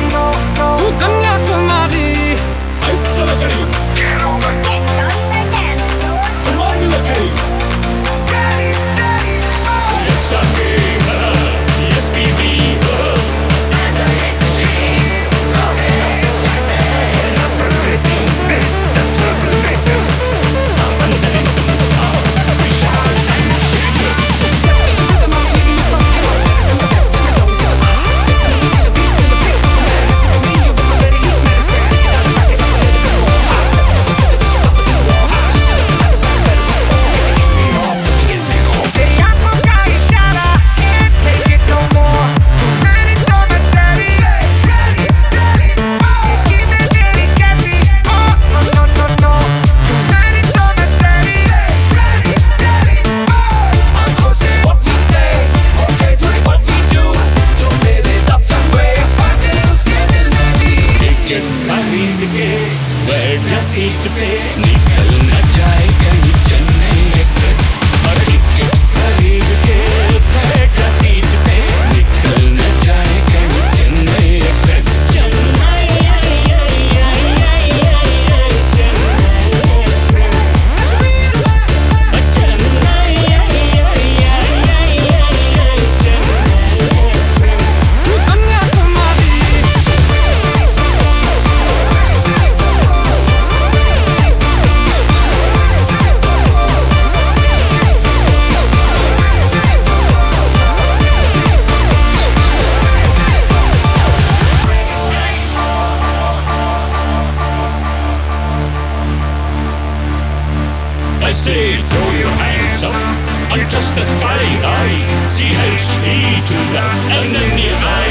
don't know खरीद के बैठ जा सीट पे निकल न जाए कहीं। say throw your hands up and touch the sky high. C H E to the N N E I.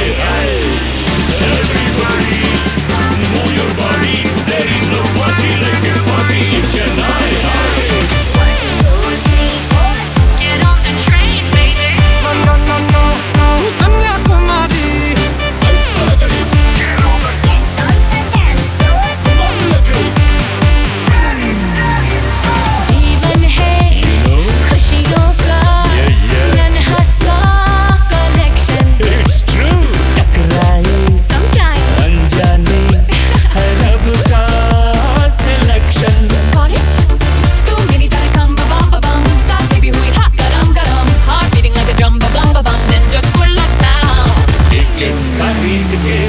के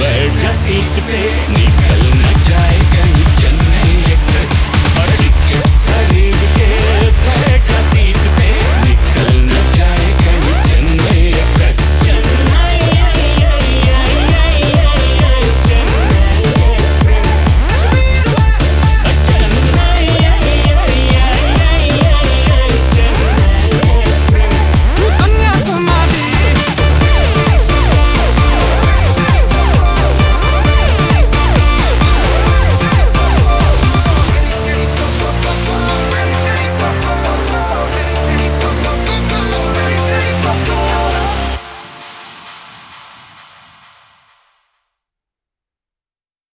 बैठ जा सीट पे निकल न जाए कहीं चल